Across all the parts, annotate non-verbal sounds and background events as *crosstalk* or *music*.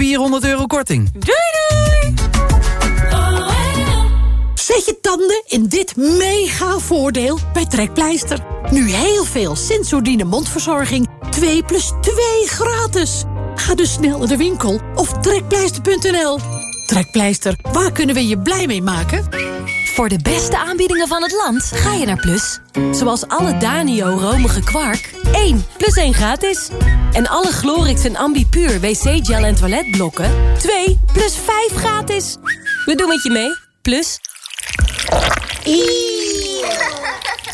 400 euro korting. Doei doei! Zet je tanden in dit mega voordeel bij Trekpleister. Nu heel veel Sensordine mondverzorging. 2 plus 2 gratis. Ga dus snel naar de winkel of trekpleister.nl. Trekpleister, waar kunnen we je blij mee maken? Voor de beste aanbiedingen van het land ga je naar Plus. Zoals alle Danio romige kwark. 1 plus 1 gratis. En alle Glorix en Ambipuur wc-gel en toiletblokken. 2 plus 5 gratis. We doen het je mee. Plus.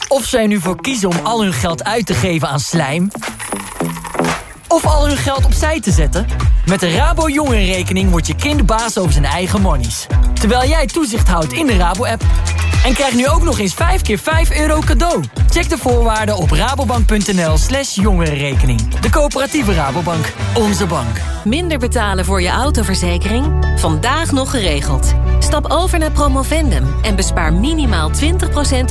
Of zij nu voor kiezen om al hun geld uit te geven aan slijm... of al hun geld opzij te zetten... met de Rabo Jongerenrekening wordt je kind baas over zijn eigen monies. Terwijl jij toezicht houdt in de Rabo-app. En krijg nu ook nog eens 5 keer 5 euro cadeau. Check de voorwaarden op rabobank.nl slash jongerenrekening. De coöperatieve Rabobank. Onze bank. Minder betalen voor je autoverzekering? Vandaag nog geregeld. Stap over naar Promovendum en bespaar minimaal 20%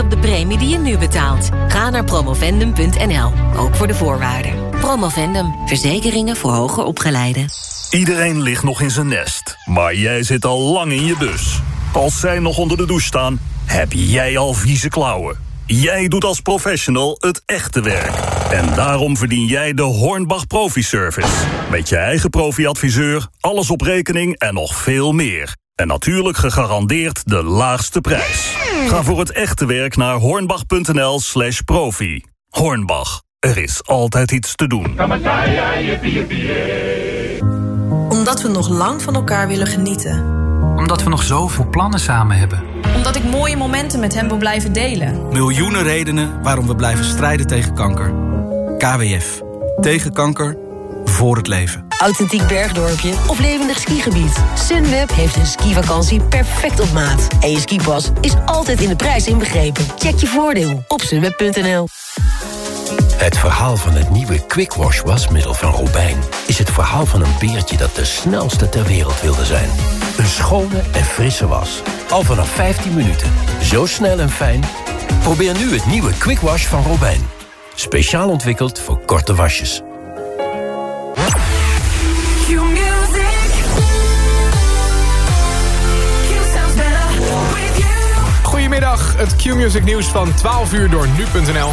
op de premie die je nu betaalt. Ga naar promovendum.nl, ook voor de voorwaarden. Promovendum, verzekeringen voor hoger opgeleiden. Iedereen ligt nog in zijn nest, maar jij zit al lang in je bus. Als zij nog onder de douche staan, heb jij al vieze klauwen. Jij doet als professional het echte werk. En daarom verdien jij de Hornbach Profi Service. Met je eigen profi-adviseur, alles op rekening en nog veel meer. En natuurlijk gegarandeerd de laagste prijs. Ga voor het echte werk naar hornbach.nl slash profi. Hornbach, er is altijd iets te doen. Omdat we nog lang van elkaar willen genieten. Omdat we nog zoveel plannen samen hebben. Omdat ik mooie momenten met hem wil blijven delen. Miljoenen redenen waarom we blijven strijden tegen kanker. KWF. Tegen kanker. Voor het leven. Authentiek bergdorpje of levendig skigebied. Sunweb heeft een skivakantie perfect op maat. En je skipas is altijd in de prijs inbegrepen. Check je voordeel op sunweb.nl. Het verhaal van het nieuwe Quick Wash wasmiddel van Robijn... is het verhaal van een beertje dat de snelste ter wereld wilde zijn. Een schone en frisse was. Al vanaf 15 minuten. Zo snel en fijn. Probeer nu het nieuwe Quick Wash van Robijn. Speciaal ontwikkeld voor korte wasjes. Goedemiddag, het Q-Music nieuws van 12 uur door nu.nl.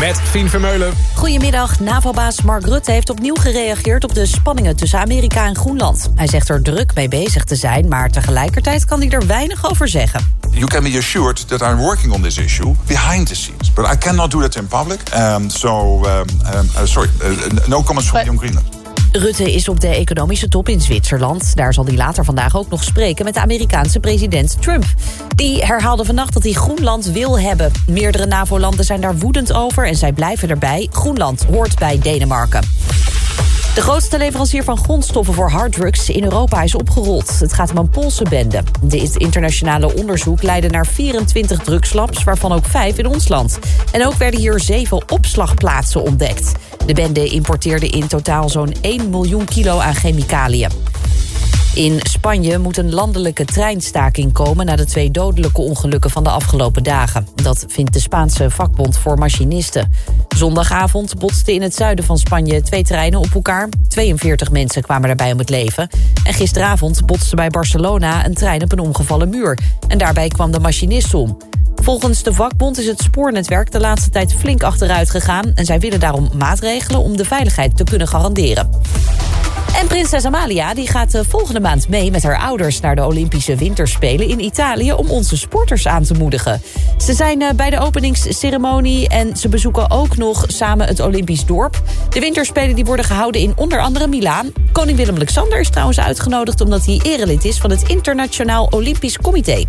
Met Fien Vermeulen. Goedemiddag. NAVO-baas Mark Rutte heeft opnieuw gereageerd op de spanningen tussen Amerika en Groenland. Hij zegt er druk mee bezig te zijn, maar tegelijkertijd kan hij er weinig over zeggen. You can be assured that I'm working on this issue behind the scenes, but I cannot do that in public. Um, so, um, um, uh, sorry, uh, no comments from Young Greenland. Rutte is op de economische top in Zwitserland. Daar zal hij later vandaag ook nog spreken met de Amerikaanse president Trump. Die herhaalde vannacht dat hij Groenland wil hebben. Meerdere NAVO-landen zijn daar woedend over en zij blijven erbij. Groenland hoort bij Denemarken. De grootste leverancier van grondstoffen voor harddrugs in Europa is opgerold. Het gaat om een Poolse bende. Dit internationale onderzoek leidde naar 24 drugslabs, waarvan ook vijf in ons land. En ook werden hier zeven opslagplaatsen ontdekt. De bende importeerde in totaal zo'n 1 miljoen kilo aan chemicaliën. In Spanje moet een landelijke treinstaking komen... na de twee dodelijke ongelukken van de afgelopen dagen. Dat vindt de Spaanse vakbond voor machinisten. Zondagavond botsten in het zuiden van Spanje twee treinen op elkaar. 42 mensen kwamen daarbij om het leven. En gisteravond botste bij Barcelona een trein op een omgevallen muur. En daarbij kwam de machinist om. Volgens de vakbond is het spoornetwerk de laatste tijd flink achteruit gegaan... en zij willen daarom maatregelen om de veiligheid te kunnen garanderen. En prinses Amalia die gaat eh, volgende maand mee met haar ouders... naar de Olympische Winterspelen in Italië om onze sporters aan te moedigen. Ze zijn eh, bij de openingsceremonie en ze bezoeken ook nog samen het Olympisch dorp. De Winterspelen die worden gehouden in onder andere Milaan. Koning Willem-Alexander is trouwens uitgenodigd... omdat hij erelid is van het Internationaal Olympisch Comité.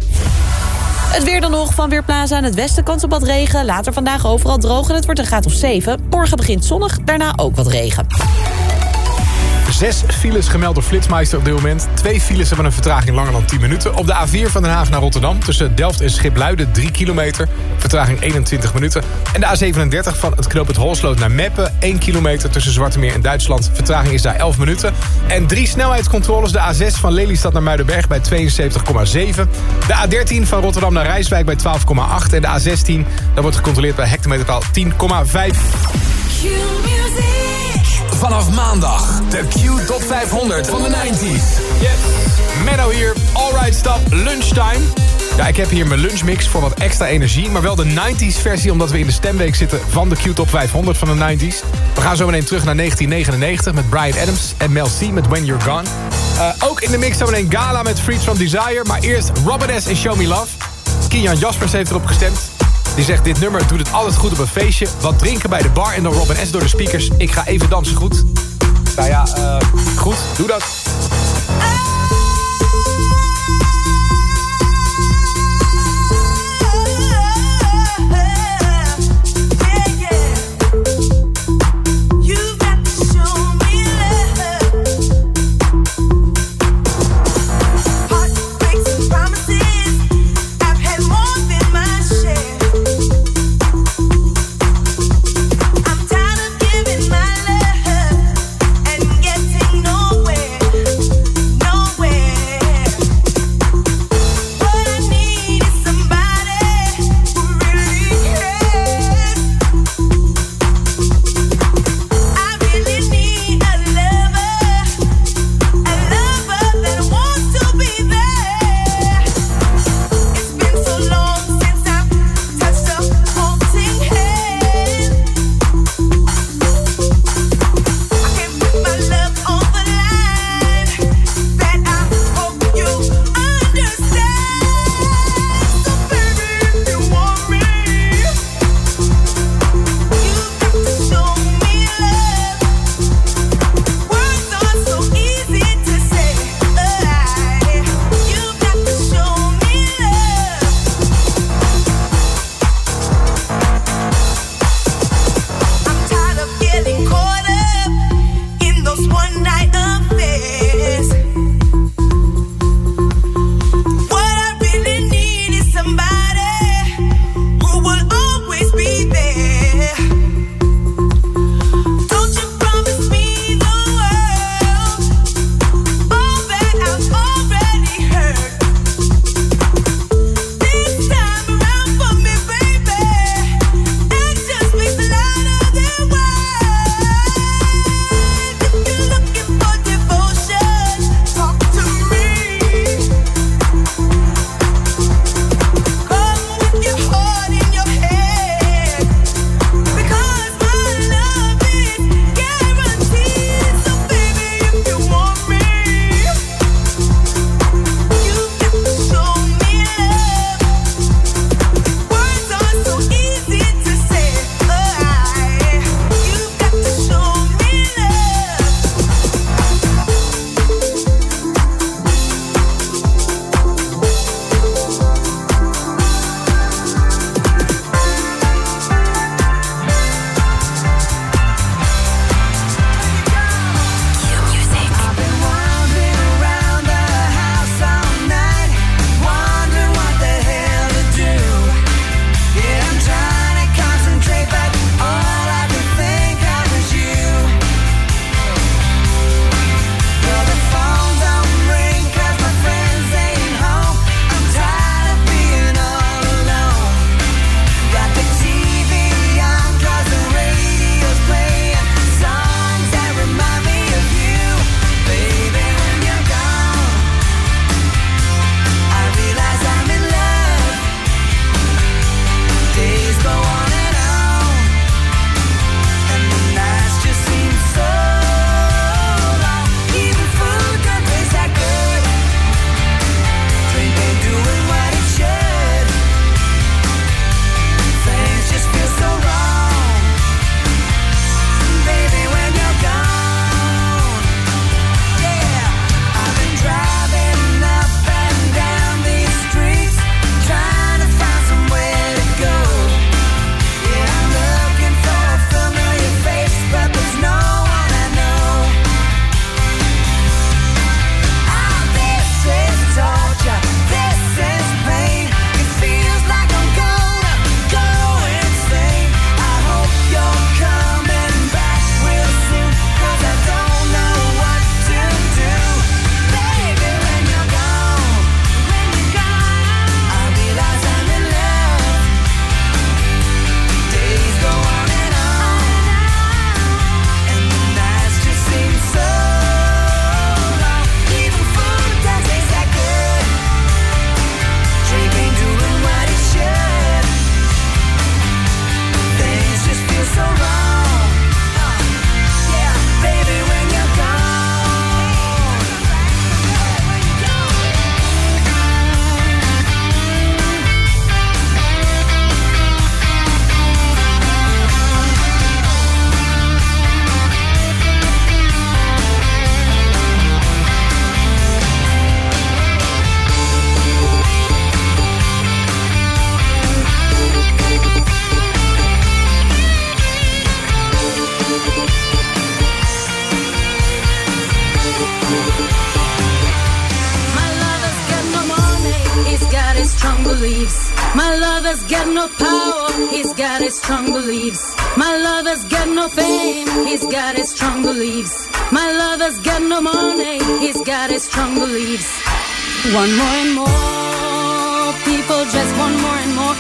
Het weer dan nog van Weerplaza aan het westen kans op wat regen. Later vandaag overal droog en het wordt een graad of 7. Morgen begint zonnig, daarna ook wat regen. Zes files gemeld door Flitsmeister op dit moment. Twee files hebben een vertraging langer dan 10 minuten. Op de A4 van Den Haag naar Rotterdam tussen Delft en Schipluiden 3 kilometer. Vertraging 21 minuten. En de A37 van het knooppunt Holsloot naar Meppen 1 kilometer tussen Zwartemeer en Duitsland. Vertraging is daar 11 minuten. En drie snelheidscontroles. De A6 van Lelystad naar Muidenberg bij 72,7. De A13 van Rotterdam naar Rijswijk bij 12,8. En de A16 dat wordt gecontroleerd bij hectometerpaal 10,5. Vanaf maandag. De Q Top 500 van de 90s. Yes. Menno hier, alright stop, lunchtime. Ja, ik heb hier mijn lunchmix voor wat extra energie. Maar wel de 90s versie, omdat we in de stemweek zitten van de Q-top 500 van de 90s. We gaan zo meteen terug naar 1999 met Brian Adams en Mel C met When You're Gone. Uh, ook in de mix zo meteen Gala met Freed From Desire. Maar eerst Robin S. en Show Me Love. Kian Jaspers heeft erop gestemd. Die zegt, dit nummer doet het altijd goed op een feestje. Wat drinken bij de bar en dan Robin S. door de speakers. Ik ga even dansen, goed? Nou ja, uh, goed, doe dat.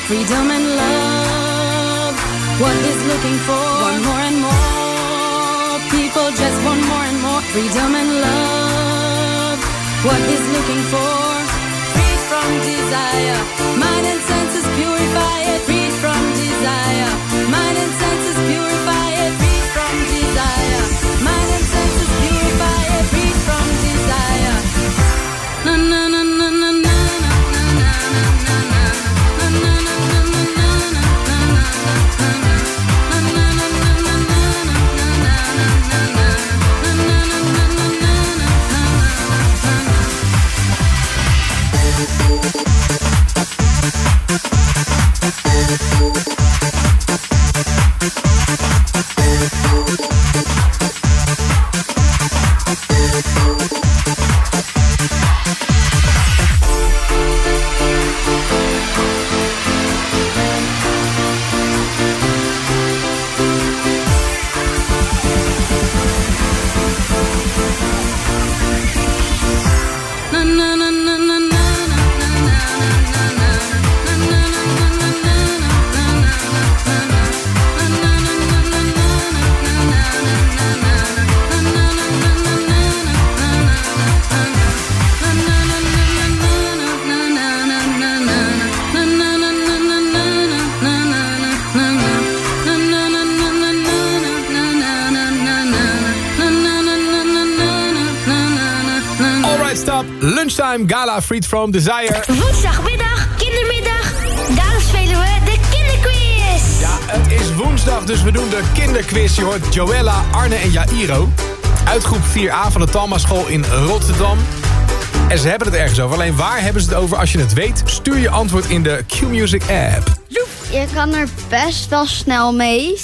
Freedom and love. What he's looking for, one more and more people just want more and more freedom and love. What he's looking for, free from desire, mind Freed From Desire. Woensdagmiddag, kindermiddag. Daarom spelen we de kinderquiz. Ja, het is woensdag, dus we doen de kinderquiz. Je hoort Joella, Arne en Jairo. Uit groep 4a van de Talma School in Rotterdam. En ze hebben het ergens over. Alleen waar hebben ze het over? Als je het weet, stuur je antwoord in de Q-Music app. Je kan er best wel snel mee.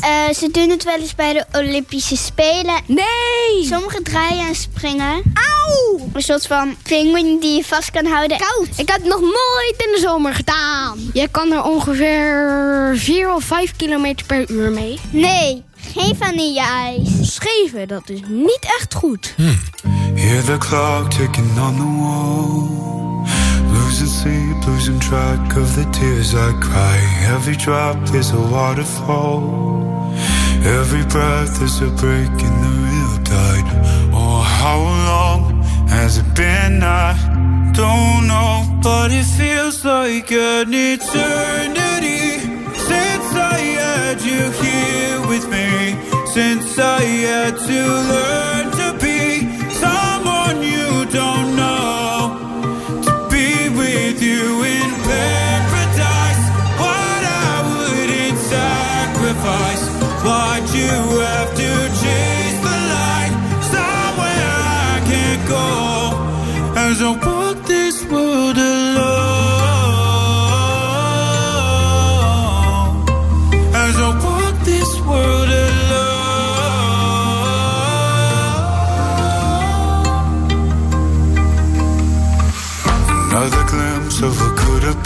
Eh, ze doen het wel eens bij de Olympische Spelen. Nee! Sommigen draaien en springen. Een soort van pinguïn die je vast kan houden. Koud. Ik heb het nog nooit in de zomer gedaan. Je kan er ongeveer 4 of 5 kilometer per uur mee. Nee, geen vanille-ijs. Scheven, dat is niet echt goed. Hear the clock ticking on the wall. Losing sleep, losing track of the tears I cry. Every drop is a waterfall. Every breath is a break in the real tide. Oh, how long has it been? I don't know, but it feels like an eternity since I had you here with me. Since I had to learn to be someone you don't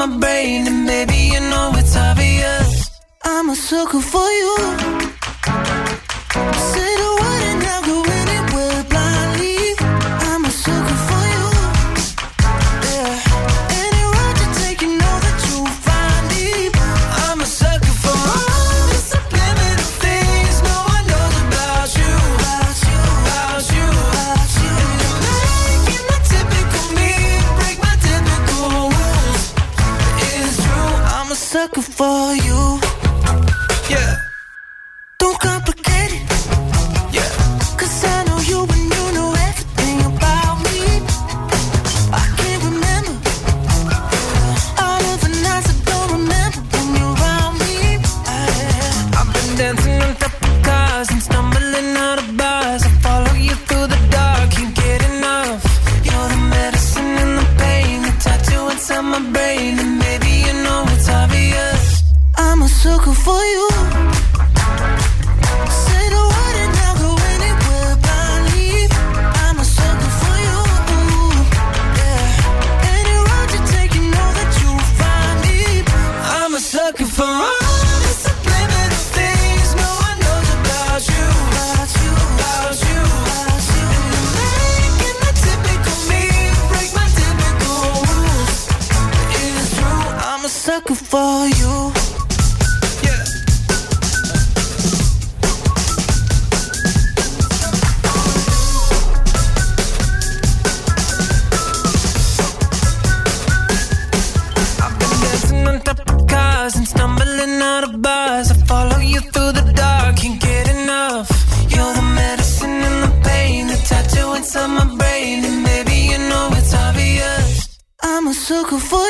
My brain, and baby you know it's obvious. I'm a sucker for you. Say I'm a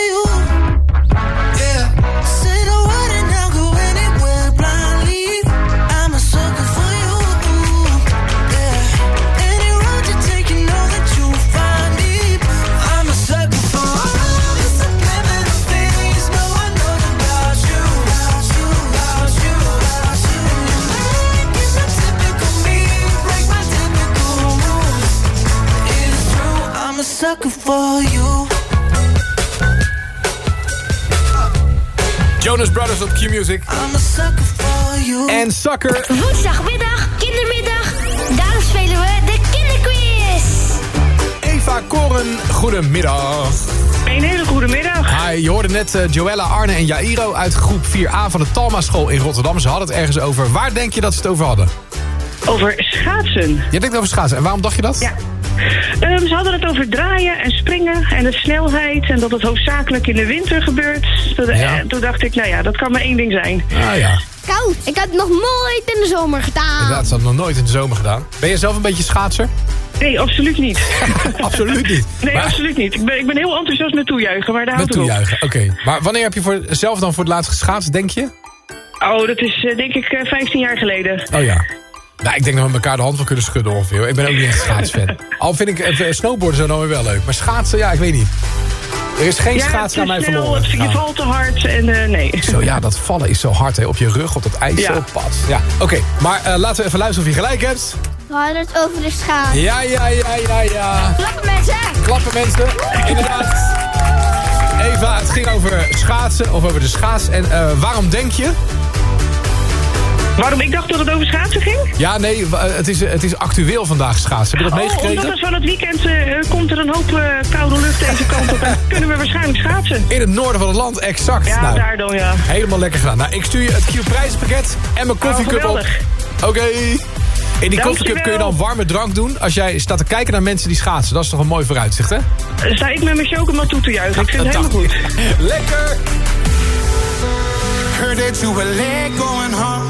Brothers op Q-Music. I'm a sucker for you. En Sucker. Woensdagmiddag, kindermiddag. Daarom spelen we de kinderquiz. Eva Koren, goedemiddag. Een hele goede middag. Hi, je hoorde net eh, Joella, Arne en Jairo uit groep 4A van de Talma School in Rotterdam. Ze hadden het ergens over. Waar denk je dat ze het over hadden? Over schaatsen. Je denkt over schaatsen. En waarom dacht je dat? Ja. Ehm, ze hadden het over draaien en springen en de snelheid... en dat het hoofdzakelijk in de winter gebeurt. Toen, eh, toen dacht ik, nou ja, dat kan maar één ding zijn. Ah ja. Koud. Ik heb het nog nooit in de zomer gedaan. Inderdaad, ze hadden nog nooit in de zomer gedaan. Ben je zelf een beetje schaatser? Nee, absoluut niet. *laughs* absoluut niet. *laughs* Nee, Maar- absoluut niet. Ik ben, ik ben heel enthousiast met toejuichen, maar daar Met houdt het op. toejuichen, oké. Maar wanneer heb je voor, zelf dan voor het laatst geschaatst, denk je? Oh, dat is eh, denk ik eh, 15 jaar geleden. Oh ja. Nou, ik denk dat we elkaar de hand van kunnen schudden ongeveer. Ik ben ook niet echt schaatsfan. *laughs* Al vind ik eh, snowboarden zo dan weer wel leuk. Maar schaatsen, ja, ik weet niet. Er is geen ja, schaatsen aan mij snel, verloren. het- Je Nou. valt te hard en eh, nee. Zo, ja, dat vallen is zo hard hè, op je rug, op dat ijzerpad. Ja, oké. Maar eh, laten we even luisteren of je gelijk hebt. We hadden het over de schaats. Ja, ja, ja, ja, ja. Klappen mensen! Klappen mensen, inderdaad. Eva, het ging over schaatsen of over de schaats. En eh, waarom denk je? Waarom? Ik dacht dat het over schaatsen ging? Ja, nee, w- het is, het is actueel vandaag schaatsen. Heb je dat Oh, meegekregen? omdat het van het weekend eh, komt er een hoop eh, koude lucht deze kant op. En kunnen we waarschijnlijk schaatsen. In het noorden van het land, exact. Ja, Nou, daar dan, ja. Helemaal lekker gedaan. Nou, ik stuur je het Q-prijzenpakket en mijn koffiecup op. Oh, geweldig. Oké. In die koffiecup kun je dan warme drank doen... als jij staat te kijken naar mensen die schaatsen. Dat is toch een mooi vooruitzicht, hè? Sta ik met mijn chocomel toe te juichen. Ik vind het helemaal goed. Lekker! Heard that you were late going home.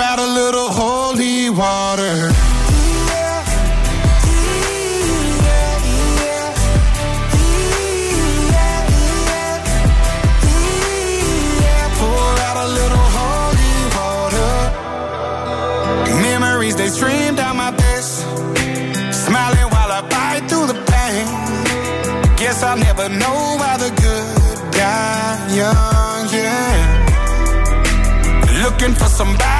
out a little holy water. They stream down my face. Smiling while I fight through the pain. Guess I'll never know why the good die young, yeah. Looking for somebody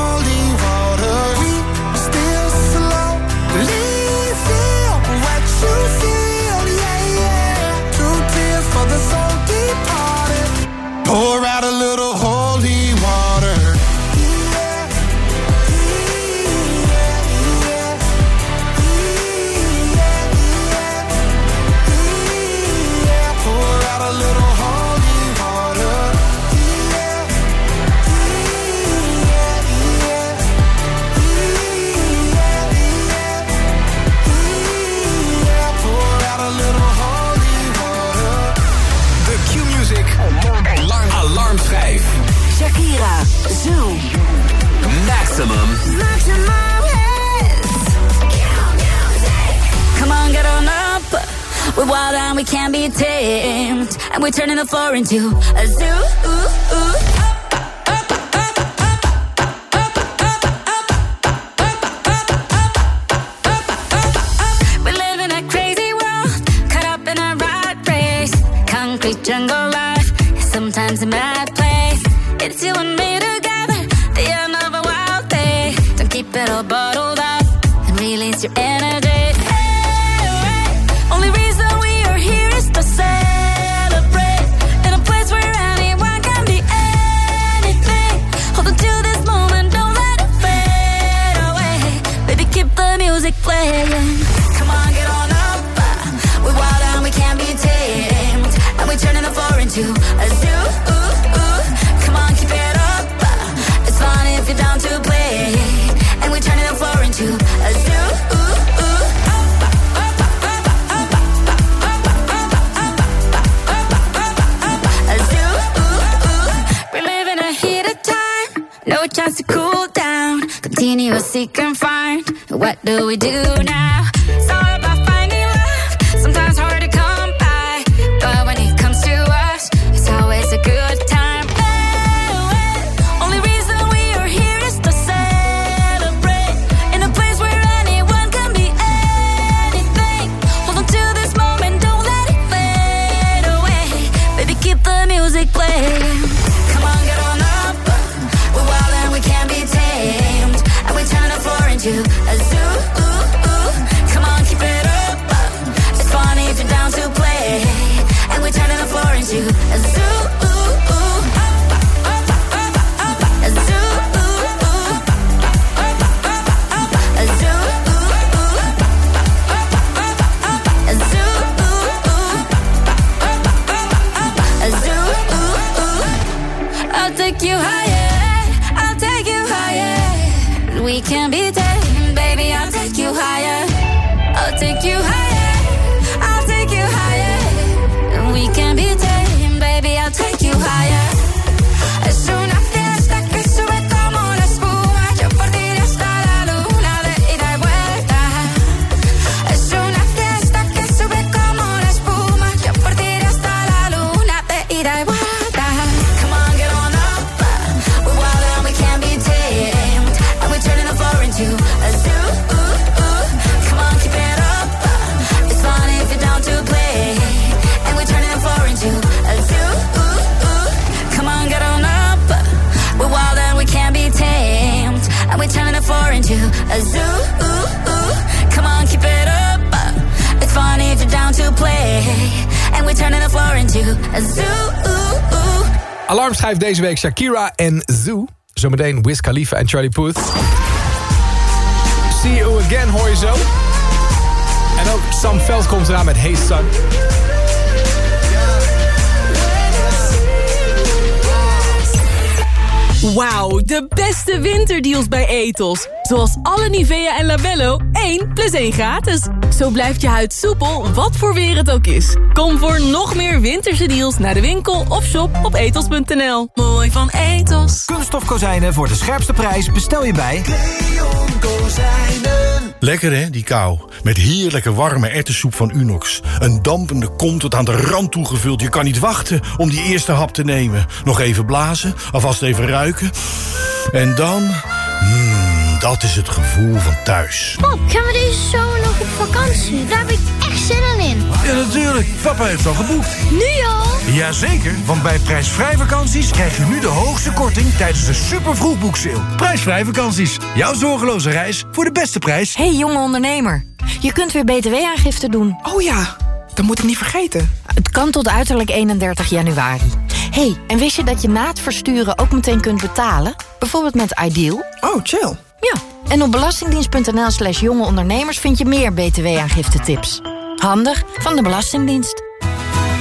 Maximum. Come on, get on up. We're wild and we can't be tamed. And we're turning the floor into a zoo. Do we do now? Deze week Shakira en Zoo. Zometeen Wiz Khalifa en Charlie Puth. See You Again hoor je zo. En ook Sam Veld komt eraan met Hey Son. Wauw, de beste winterdeals bij Ethos. Zoals alle Nivea en Labello 1 plus 1 gratis. Zo blijft je huid soepel, wat voor weer het ook is. Kom voor nog meer winterse deals naar de winkel of shop op ethos.nl. Mooi van Ethos. Kunststof kozijnen voor de scherpste prijs bestel je bij... Lekker hè, die kou. Met heerlijke warme erwtensoep van Unox. Een dampende kom tot aan de rand toegevuld. Je kan niet wachten om die eerste hap te nemen. Nog even blazen, alvast even ruiken. En dan... Mmm, dat is het gevoel van thuis. Pap, gaan we deze zomer nog op vakantie? Daar heb ik echt zin in. Ja, natuurlijk. Papa heeft al geboekt. Nu al? Jazeker, want bij prijsvrij vakanties krijg je nu de hoogste korting tijdens de super vroegboekseil. Prijsvrij vakanties. Jouw zorgeloze reis voor de beste prijs. Hey jonge ondernemer, je kunt weer btw-aangifte doen. Oh ja, dat moet ik niet vergeten. Het kan tot uiterlijk 31 januari. hey, en wist je dat je na het versturen ook meteen kunt betalen? Bijvoorbeeld met Ideal? Oh, chill. Ja, en op belastingdienst.nl slash jonge ondernemers vind je meer btw-aangifte tips. Handig van de Belastingdienst.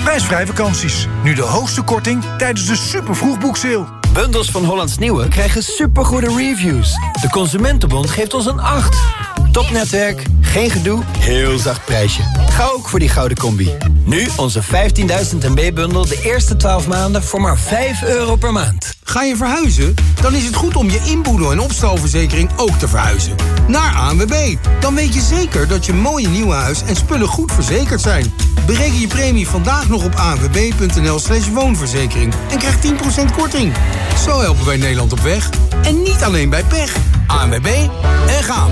Prijsvrij vakanties. Nu de hoogste korting tijdens de super vroegboekseil. Bundels van Hollands Nieuwe krijgen supergoede reviews. De Consumentenbond geeft ons een 8. Topnetwerk, geen gedoe, heel zacht prijsje. Ga ook voor die gouden combi. Nu onze 15.000 MB-bundel de eerste 12 maanden voor maar 5 euro per maand. Ga je verhuizen? Dan is het goed om je inboedel- en opstalverzekering ook te verhuizen. Naar ANWB. Dan weet je zeker dat je mooie nieuwe huis en spullen goed verzekerd zijn. Bereken je premie vandaag nog op anwb.nl slash woonverzekering. En krijg 10% korting. Zo helpen wij Nederland op weg. En niet alleen bij pech. ANWB en gaan.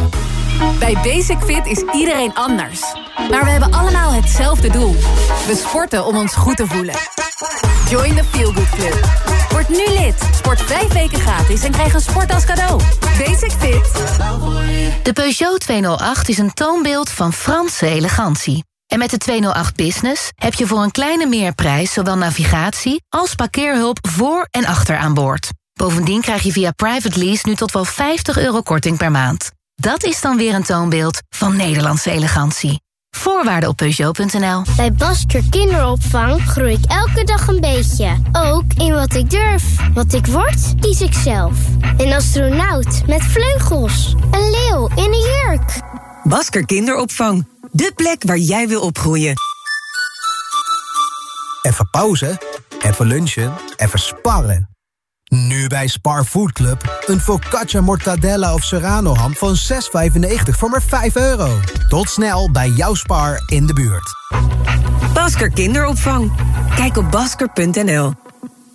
Bij Basic Fit is iedereen anders. Maar we hebben allemaal hetzelfde doel. We sporten om ons goed te voelen. Join the Feel Good Club. Word nu lid. Sport vijf weken gratis en krijg een sport als cadeau. Basic Fit. De Peugeot 208 is een toonbeeld van Franse elegantie. En met de 208 Business heb je voor een kleine meerprijs... zowel navigatie als parkeerhulp voor en achter aan boord. Bovendien krijg je via private lease nu tot wel 50 euro korting per maand. Dat is dan weer een toonbeeld van Nederlandse elegantie. Voorwaarden op Peugeot.nl. Bij Basker Kinderopvang groei ik elke dag een beetje. Ook in wat ik durf. Wat ik word, kies ik zelf. Een astronaut met vleugels. Een leeuw in een jurk. Basker Kinderopvang. De plek waar jij wil opgroeien. Even pauze, even lunchen, even sparren. Nu bij Spar Food Club. Een focaccia mortadella of serrano ham van 6,95 voor maar 5 euro. Tot snel bij jouw Spar in de buurt. Basker Kinderopvang. Kijk op basker.nl.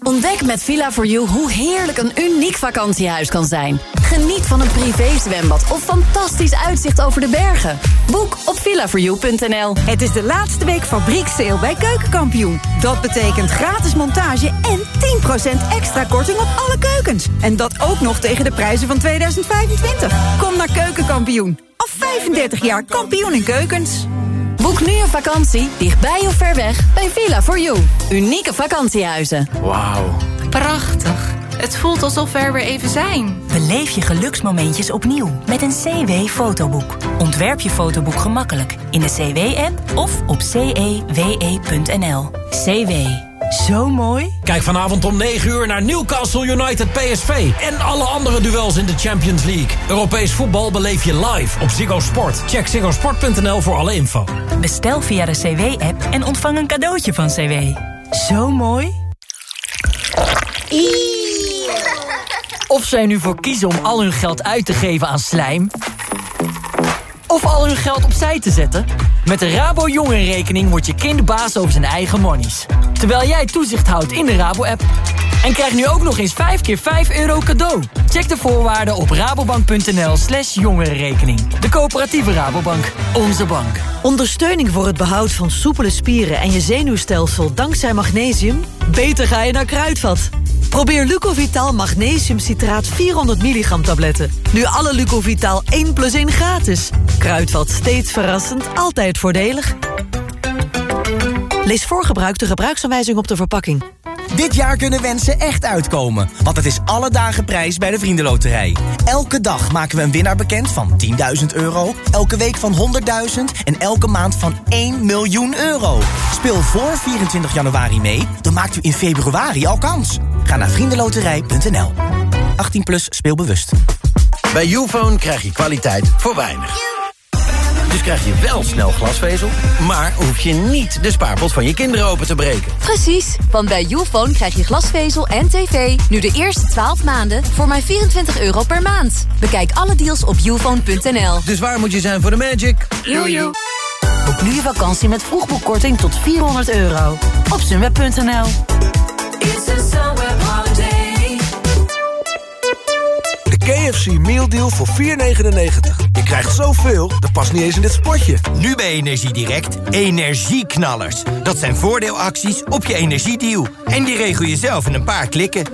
Ontdek met Villa4You hoe heerlijk een uniek vakantiehuis kan zijn. Geniet van een privézwembad of fantastisch uitzicht over de bergen. Boek op villa4you.nl. Het is de laatste week fabrieksteel bij Keukenkampioen. Dat betekent gratis montage en 10% extra korting op alle keukens. En dat ook nog tegen de prijzen van 2025. Kom naar Keukenkampioen. Al 35 jaar kampioen in keukens. Boek nu een vakantie, dichtbij of ver weg, bij Villa4You. Unieke vakantiehuizen. Wauw. Prachtig. Het voelt alsof we er weer even zijn. Beleef je geluksmomentjes opnieuw met een CW-fotoboek. Ontwerp je fotoboek gemakkelijk in de CW-app of op cewe.nl. CW. Zo mooi. Kijk vanavond om 9 uur naar Newcastle United PSV. En alle andere duels in de Champions League. Europees voetbal beleef je live op Ziggo Sport. Check ziggosport.nl voor alle info. Bestel via de CW-app en ontvang een cadeautje van CW. Zo mooi. Of zij nu voor kiezen om al hun geld uit te geven aan slijm... of al hun geld opzij te zetten... met de Rabo Jongerenrekening wordt je kind baas over zijn eigen monies. Terwijl jij toezicht houdt in de Rabo-app. En krijg nu ook nog eens 5 keer 5 euro cadeau. Check de voorwaarden op rabobank.nl slash jongerenrekening. De coöperatieve Rabobank. Onze bank. Ondersteuning voor het behoud van soepele spieren en je zenuwstelsel dankzij magnesium? Beter ga je naar Kruidvat. Probeer Lucovital Magnesium Citraat 400 milligram tabletten. Nu alle Lucovital 1 plus 1 gratis. Kruidvat steeds verrassend, altijd voordelig. Lees voor gebruik de gebruiksaanwijzing op de verpakking. Dit jaar kunnen wensen echt uitkomen, want het is alle dagen prijs bij de Vriendenloterij. Elke dag maken we een winnaar bekend van 10.000 euro, elke week van 100.000 en elke maand van 1 miljoen euro. Speel voor 24 januari mee, dan maakt u in februari al kans. Ga naar vriendenloterij.nl. 18 plus speelbewust. Bij Ufone krijg je kwaliteit voor weinig. Dus krijg je wel snel glasvezel, maar hoef je niet de spaarpot van je kinderen open te breken. Precies, want bij Ufone krijg je glasvezel en tv nu de eerste 12 maanden voor maar 24 euro per maand. Bekijk alle deals op ufone.nl. Dus waar moet je zijn voor de magic? Jojo. Boek nu je vakantie met vroegboekkorting tot 400 euro. Op sunweb.nl KFC Meal Deal voor 4,99. Je krijgt zoveel, dat past niet eens in dit spotje. Nu bij Energiedirect, energieknallers. Dat zijn voordeelacties op je energiedeal. En die regel je zelf in een paar klikken.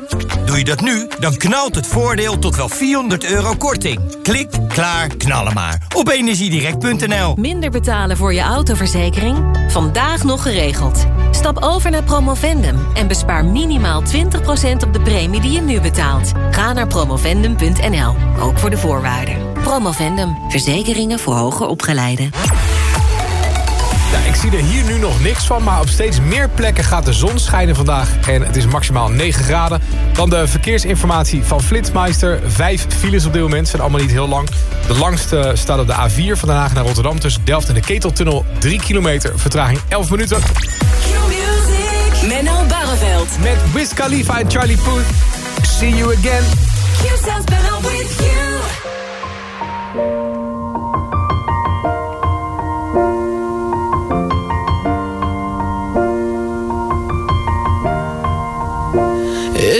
Doe je dat nu, dan knalt het voordeel tot wel 400 euro korting. Klik, klaar, knallen maar. Op energiedirect.nl Minder betalen voor je autoverzekering? Vandaag nog geregeld. Stap over naar Promovendum en bespaar minimaal 20% op de premie die je nu betaalt. Ga naar promovendum.nl, ook voor de voorwaarden. Promovendum, verzekeringen voor hoger opgeleiden. Ja, ik zie er hier nu nog niks van, maar op steeds meer plekken gaat de zon schijnen vandaag. En het is maximaal 9 graden. Dan de verkeersinformatie van Flitsmeister. Vijf files op dit moment, zijn allemaal niet heel lang. De langste staat op de A4 van Den Haag naar Rotterdam... tussen Delft en de Keteltunnel. 3 kilometer, vertraging 11 minuten. Menno Barreveld. Met Wiz Khalifa en Charlie Puth. See you again.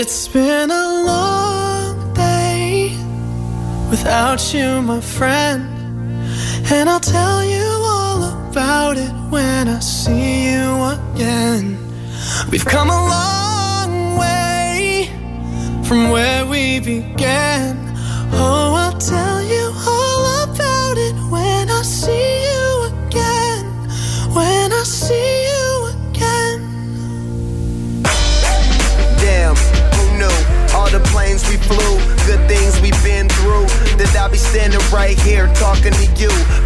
It's been a long day without you, my friend. And I'll tell you all about it when I see you again. We've come a long from where we began. Oh, I'll tell you all about it when I see you again. When I see you again. Damn, who knew? All the planes we flew, good things we've been through. That I'll be standing right here talking to you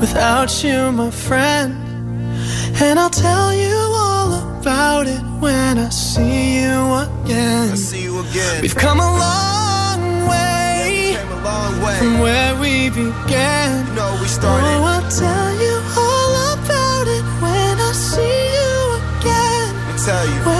without you, my friend. And I'll tell you all about it when I see you again. I see you again. We've come a long way, Came a long way. from where we began. You know we started. Oh, I'll tell you all about it when I see you again. Me tell you. When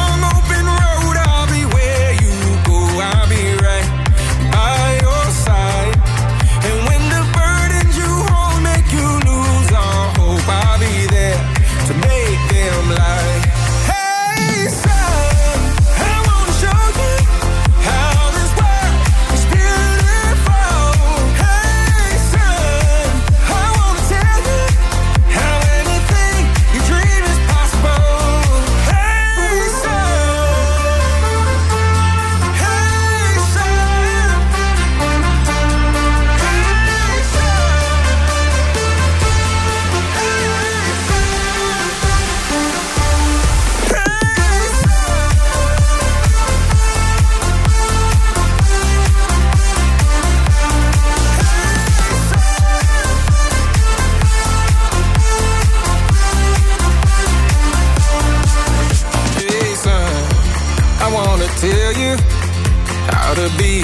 to be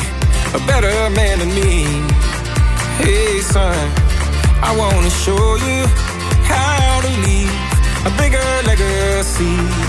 a better man than me. Hey, son, I wanna show you how to leave a bigger legacy.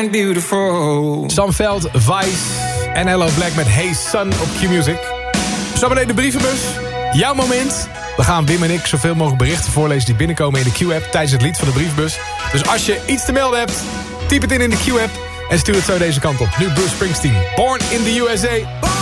and beautiful. Sam Veld, Vice en Hello Black met Hey Sun op Q-Music. Zo de brievenbus. Jouw moment. We gaan Wim en ik zoveel mogelijk berichten voorlezen die binnenkomen in de Q-app tijdens het lied van de brievenbus. Dus als je iets te melden hebt, typ het in in de Q-app en stuur het zo deze kant op. Nu Bruce Springsteen, Born in the USA.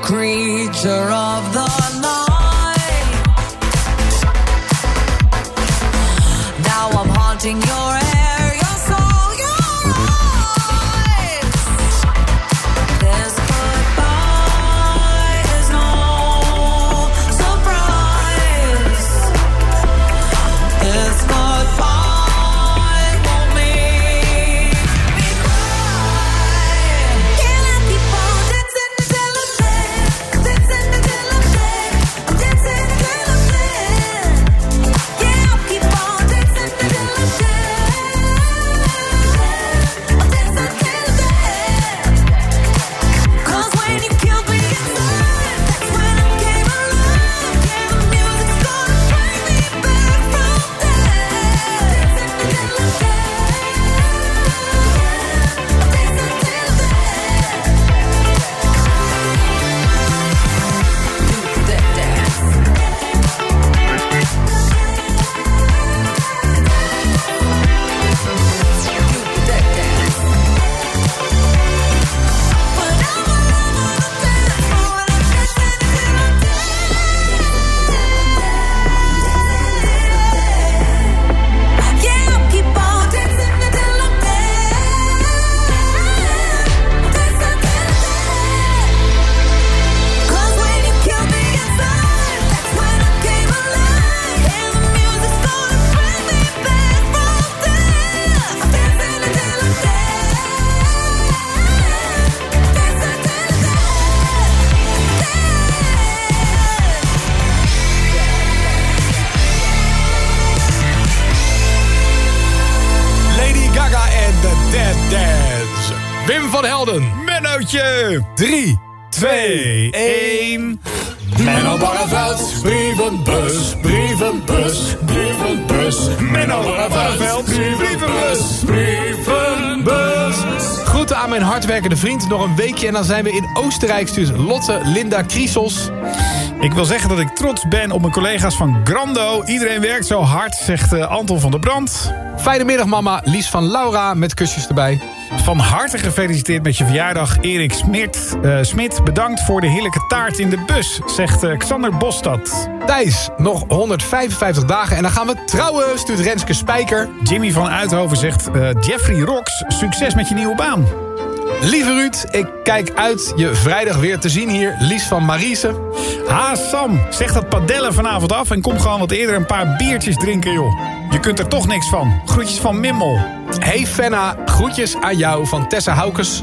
Creature 2, 1. Menno Barreveld, brievenbus, brievenbus, brievenbus. Menno Barreveld, brievenbus, brievenbus. Groeten aan mijn hardwerkende vriend. Nog een weekje en dan zijn we in Oostenrijk. Stuurt Lotte Linda Kriesels. Ik wil zeggen dat ik trots ben op mijn collega's van Grando. Iedereen werkt zo hard, zegt eh, Anton van der Brand. Fijne middag mama, Lies van Laura met kusjes erbij. Van harte gefeliciteerd met je verjaardag, Erik Smit. eh, Smit. Bedankt voor de heerlijke taart in de bus, zegt eh, Xander Bostad. Thijs, nog 155 dagen en dan gaan we trouwen, stuurt Renske Spijker. Jimmy van Uithoven zegt... eh, Jeffrey Rox, succes met je nieuwe baan. Lieve Ruud, ik kijk uit je vrijdag weer te zien hier. Lies van Marise. Ha Sam, zeg dat padellen vanavond af... en kom gewoon wat eerder een paar biertjes drinken, joh. Je kunt er toch niks van. Groetjes van Mimmel. Hey Fenna, groetjes aan jou van Tessa Haukes.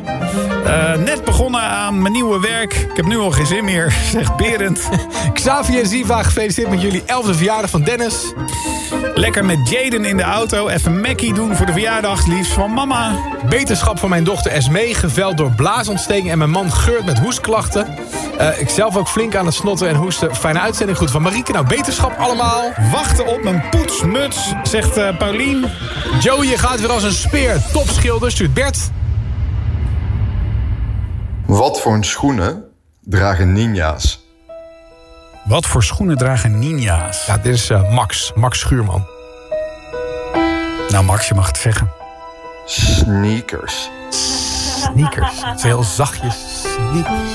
Eh, net begonnen aan mijn nieuwe werk. Ik heb nu al geen zin meer, *laughs* zegt Berend. *laughs* Xavier Ziva, gefeliciteerd met jullie 11e verjaardag van Dennis. Lekker met Jaden in de auto. Even Mackie doen voor de verjaardag. Liefst van mama. Beterschap van mijn dochter Esmee. Geveld door blaasontsteking en mijn man Geurt met hoestklachten. Uh, ik zelf ook flink aan het snotten en hoesten. Fijne uitzending. Goed van Marieke. Nou, beterschap allemaal. Wachten op mijn poetsmuts, zegt uh, Paulien. Joey, je gaat weer als een speer. Topschilder, stuurt Bert. Wat voor schoenen dragen ninja's? Wat voor schoenen dragen ninja's? Ja, dit is eh, Max. Max Schuurman. Nou, Max, je mag het zeggen. Sneakers. Sneakers. Het is heel zachtjes. Sneakers.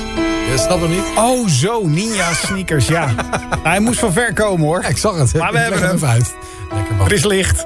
Je snapt het niet? Oh, zo, ninja sneakers, ja. *laughs* Hij moest van ver komen, hoor. ik zag het. Maar we Ik hebben hem. uit. Lekker man. Er is licht.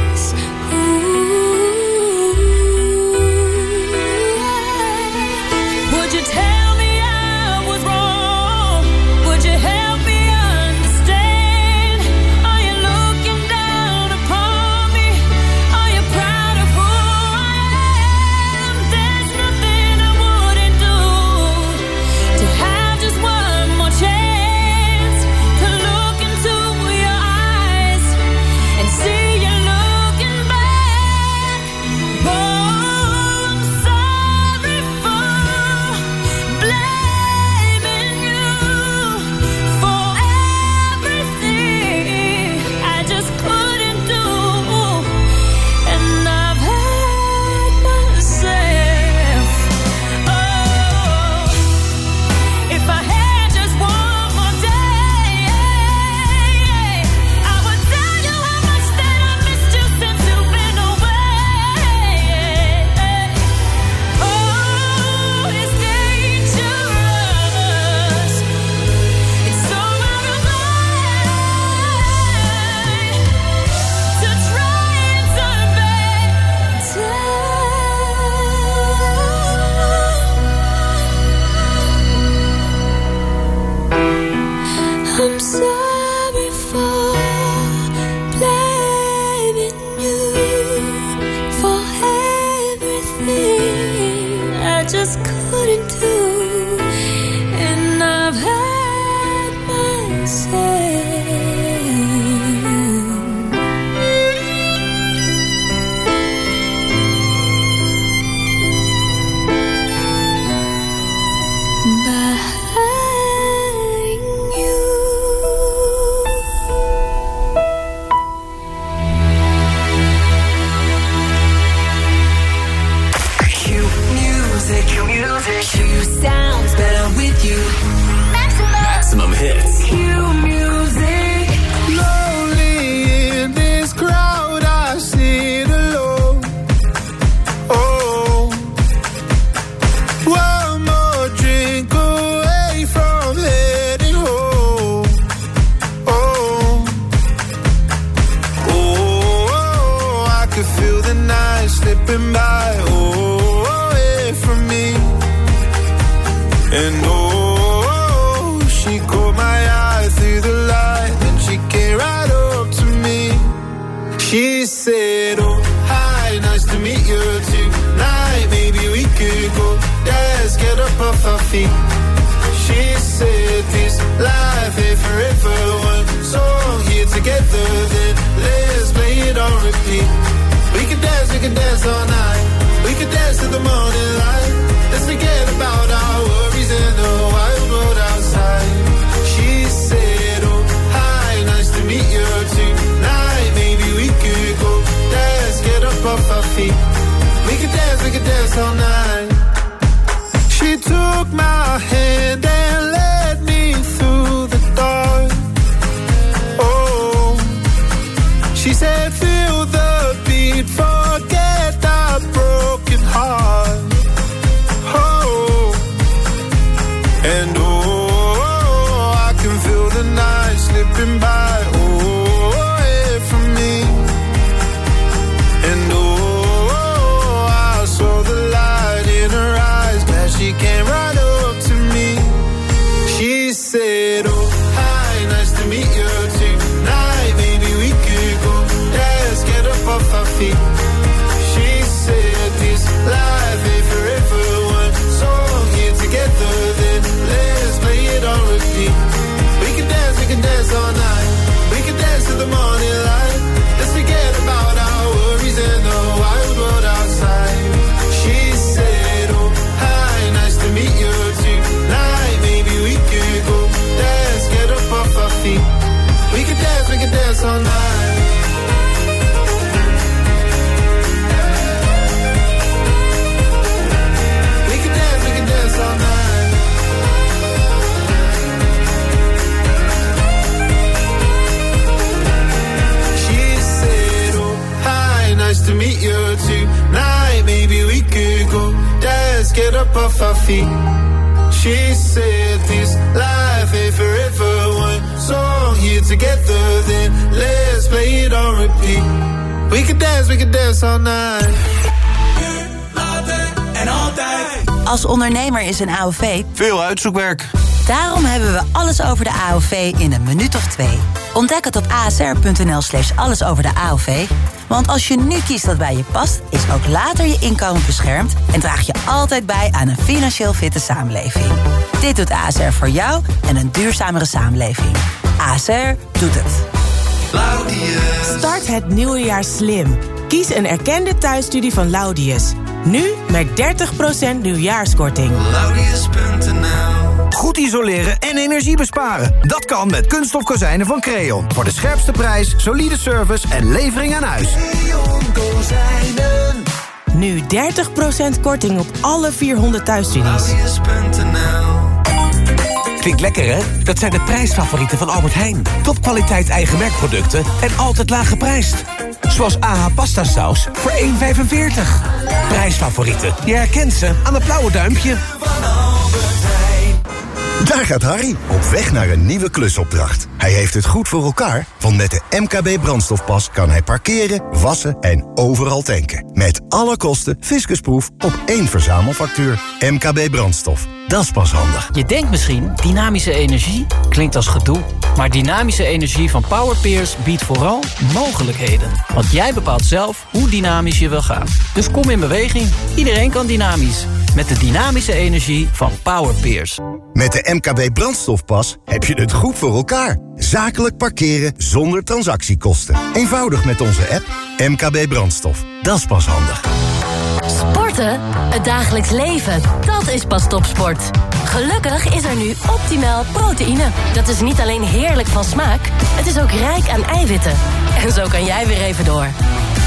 Let's get up off our feet. She said this life ain't forever. One song here together, then let's play it on repeat. We could dance, we could dance all night. En altijd. Als ondernemer is een AOV Veel uitzoekwerk. Daarom hebben we alles over de AOV in een minuut of twee. Ontdek het op asr.nl slash alles over de AOV. Want als je nu kiest wat bij je past, is ook later je inkomen beschermd... en draag je altijd bij aan een financieel fitte samenleving. Dit doet ASR voor jou en een duurzamere samenleving. ASR doet het. Start het nieuwe jaar slim. Kies een erkende thuisstudie van Laudius. Nu met 30% nieuwjaarskorting. Goed isoleren en energie besparen. Dat kan met kunststof kozijnen van Creon. Voor de scherpste prijs, solide service en levering aan huis. Nu 30% korting op alle 400 thuisstudies. Klinkt lekker, hè? Dat zijn de prijsfavorieten van Albert Heijn. Topkwaliteit eigen merkproducten en altijd laag geprijsd. Zoals AH pasta saus voor 1,45. Prijsfavorieten. Je herkent ze aan het blauwe duimpje. Daar gaat Harry, op weg naar een nieuwe klusopdracht. Hij heeft het goed voor elkaar, want met de MKB brandstofpas kan hij parkeren, wassen en overal tanken. Met alle kosten fiscusproef op één verzamelfactuur. MKB brandstof, dat is pas handig. Je denkt misschien, dynamische energie klinkt als gedoe. Maar dynamische energie van Powerpeers biedt vooral mogelijkheden. Want jij bepaalt zelf hoe dynamisch je wil gaan. Dus kom in beweging. Iedereen kan dynamisch. Met de dynamische energie van Powerpeers. Met de MKB brandstofpas heb je het goed voor elkaar. Zakelijk parkeren zonder transactiekosten. Eenvoudig met onze app MKB brandstof. Dat is pas handig. Sporten? Het dagelijks leven. Dat is pas topsport. Gelukkig is er nu optimaal proteïne. Dat is niet alleen heerlijk van smaak, het is ook rijk aan eiwitten. En zo kan jij weer even door.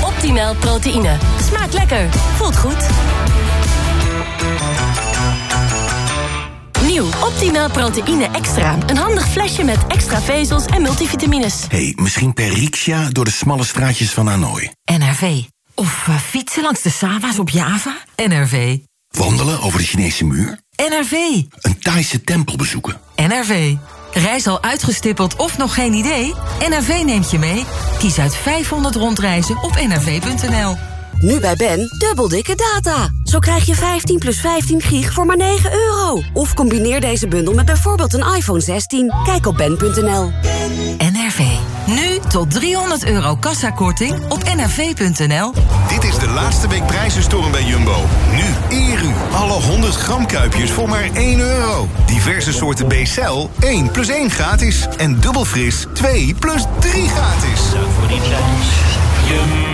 Optimaal proteïne. Smaakt lekker. Voelt goed. Nieuw Optimaal proteïne extra. Een handig flesje met extra vezels en multivitamines. hey, misschien per riksja door de smalle straatjes van Hanoi. NRV. Of eh, fietsen langs de Sava's op Java? NRV. Wandelen over de Chinese muur? NRV. Een Thaise tempel bezoeken? NRV. Reis al uitgestippeld of nog geen idee? NRV neemt je mee. Kies uit 500 rondreizen op nrv.nl. Nu bij Ben, dubbel dikke data. Zo krijg je 15 plus 15 gig voor maar 9 euro. Of combineer deze bundel met bijvoorbeeld een iPhone 16. Kijk op ben.nl. NRV. Nu tot 300 euro kassakorting op nrv.nl. Dit is de laatste week prijzenstorm bij Jumbo. Nu eer u alle 100 gram kuipjes voor maar 1 euro. Diverse soorten B-cel 1 plus 1 gratis. En dubbel fris 2 plus 3 gratis. voor die prijs. Jumbo.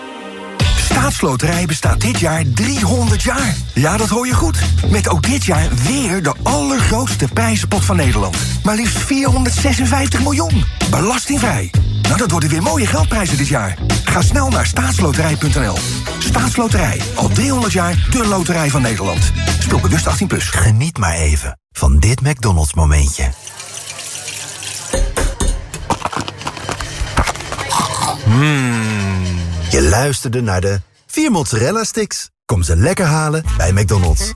Staatsloterij bestaat dit jaar 300 jaar. Ja, dat hoor je goed. Met ook dit jaar weer de allergrootste prijzenpot van Nederland. Maar liefst 456 miljoen. Belastingvrij. Nou, dat worden weer mooie geldprijzen dit jaar. Ga snel naar staatsloterij.nl. Staatsloterij. Al 300 jaar de loterij van Nederland. Speel bewust 18+. Plus. Geniet maar even van dit McDonald's momentje. Hmm. Je luisterde naar de 4 mozzarella sticks. Kom ze lekker halen bij McDonald's.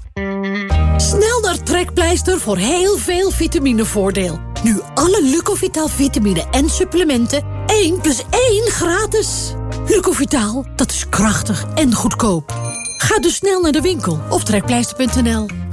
Snel naar Trekpleister voor heel veel vitaminevoordeel. Nu alle Lucovital vitamine en supplementen 1 plus 1 gratis. Lucovital, dat is krachtig en goedkoop. Ga dus snel naar de winkel of trekpleister.nl.